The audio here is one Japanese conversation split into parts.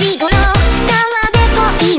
日頃こ川で恋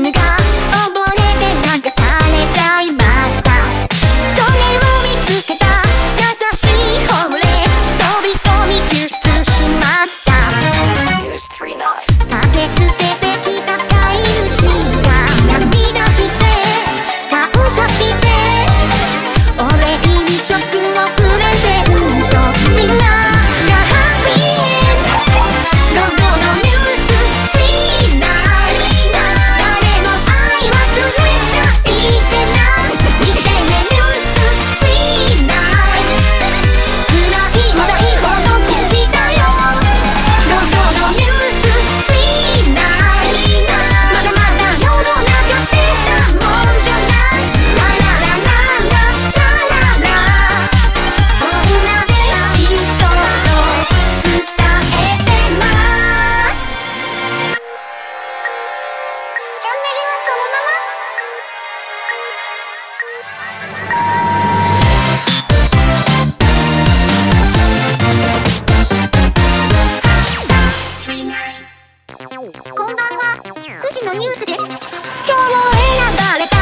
のニュースです。今日も選ばれた。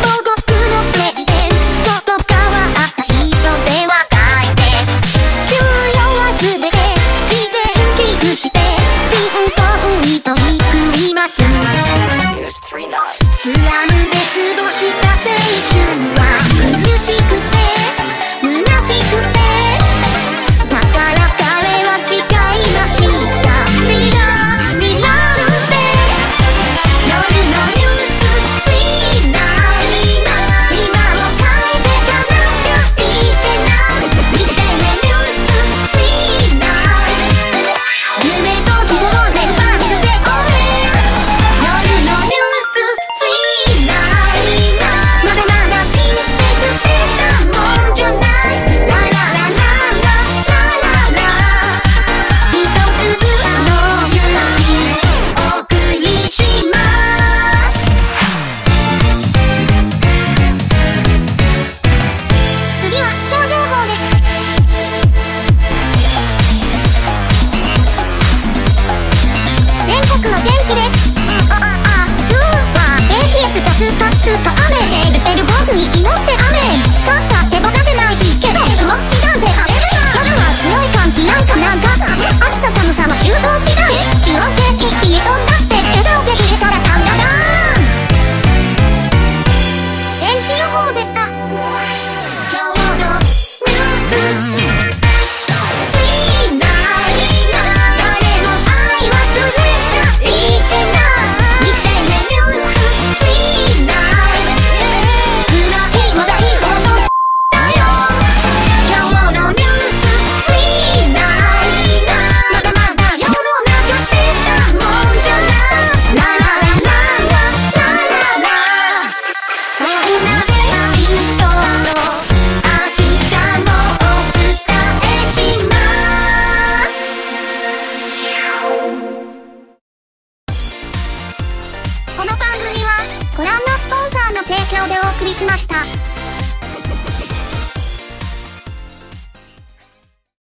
母国のプレジデンちょっと変わった人ではないです。給与は全て事前寄付して貧困に取り組みます。スラムで過ごした青春。てる坊って手放せない日。けど気持ちなんてりしました。